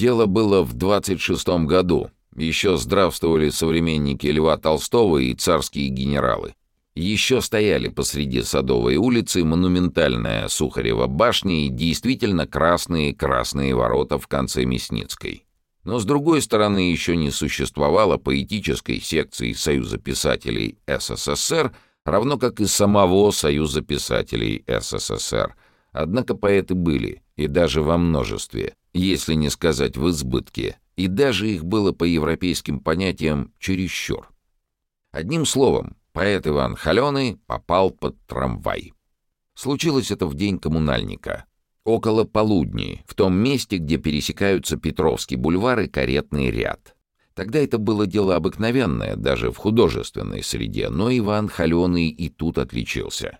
Дело было в 26-м году. Еще здравствовали современники Льва Толстого и царские генералы. Еще стояли посреди Садовой улицы монументальная Сухарева башня и действительно красные-красные ворота в конце Мясницкой. Но с другой стороны еще не существовало поэтической секции Союза писателей СССР, равно как и самого Союза писателей СССР. Однако поэты были, и даже во множестве, если не сказать в избытке, и даже их было по европейским понятиям чересчур. Одним словом, поэт Иван Холеный попал под трамвай. Случилось это в день коммунальника. Около полудни, в том месте, где пересекаются Петровский бульвар и Каретный ряд. Тогда это было дело обыкновенное, даже в художественной среде, но Иван Холеный и тут отличился.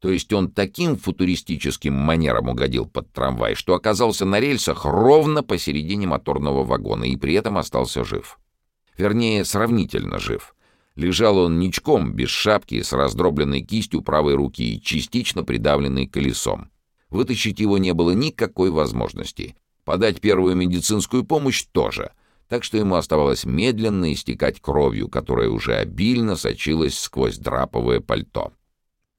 То есть он таким футуристическим манером угодил под трамвай, что оказался на рельсах ровно посередине моторного вагона и при этом остался жив. Вернее, сравнительно жив. Лежал он ничком, без шапки, с раздробленной кистью правой руки и частично придавленной колесом. Вытащить его не было никакой возможности. Подать первую медицинскую помощь тоже. Так что ему оставалось медленно истекать кровью, которая уже обильно сочилась сквозь драповое пальто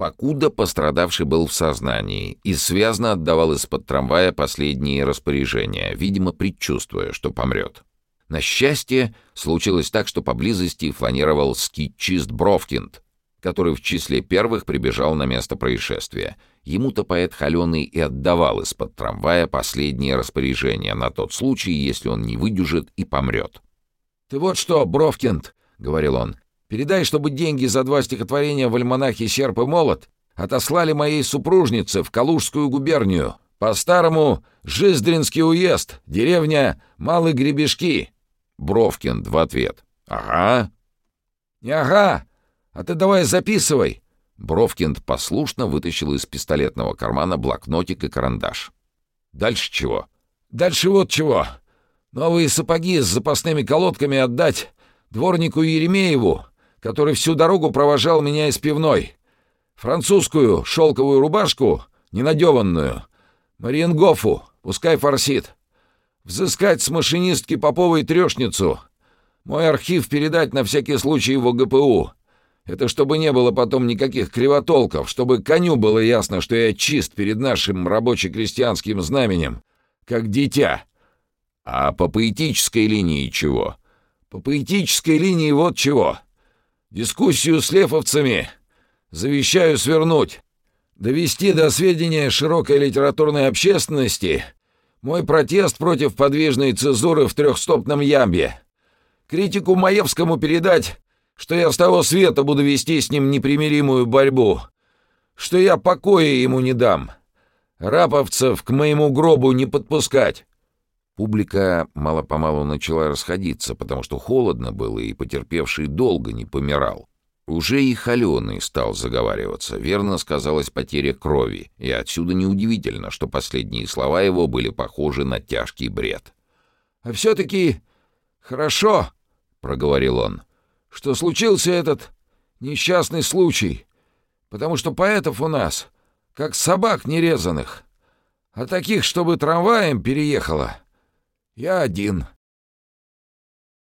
покуда пострадавший был в сознании и связно отдавал из-под трамвая последние распоряжения, видимо, предчувствуя, что помрет. На счастье, случилось так, что поблизости фланировал скитчист Бровкинд, который в числе первых прибежал на место происшествия. Ему-то поэт Холеный и отдавал из-под трамвая последние распоряжения на тот случай, если он не выдержит и помрет. «Ты вот что, Бровкинд!» — говорил он. Передай, чтобы деньги за два стихотворения в альманахе «Серп и молот» отослали моей супружнице в Калужскую губернию. По-старому Жиздринский уезд, деревня Малые Гребешки. Бровкин в ответ. «Ага». «Не ага, а ты давай записывай». Бровкинд послушно вытащил из пистолетного кармана блокнотик и карандаш. «Дальше чего?» «Дальше вот чего. Новые сапоги с запасными колодками отдать дворнику Еремееву который всю дорогу провожал меня из пивной. Французскую шелковую рубашку, ненадеванную. Мариенгофу, пускай форсит. Взыскать с машинистки Поповой трешницу. Мой архив передать на всякий случай в ОГПУ. Это чтобы не было потом никаких кривотолков, чтобы коню было ясно, что я чист перед нашим рабоче-крестьянским знаменем, как дитя. А по поэтической линии чего? По поэтической линии вот чего. Дискуссию с лефовцами завещаю свернуть. Довести до сведения широкой литературной общественности мой протест против подвижной цезуры в трехстопном ямбе. Критику Маевскому передать, что я с того света буду вести с ним непримиримую борьбу, что я покоя ему не дам. Раповцев к моему гробу не подпускать. Публика мало-помалу начала расходиться, потому что холодно было, и потерпевший долго не помирал. Уже и холеный стал заговариваться, верно сказалась потеря крови, и отсюда неудивительно, что последние слова его были похожи на тяжкий бред. «А все-таки хорошо», — проговорил он, — «что случился этот несчастный случай, потому что поэтов у нас, как собак нерезанных, а таких, чтобы трамваем переехало, я один.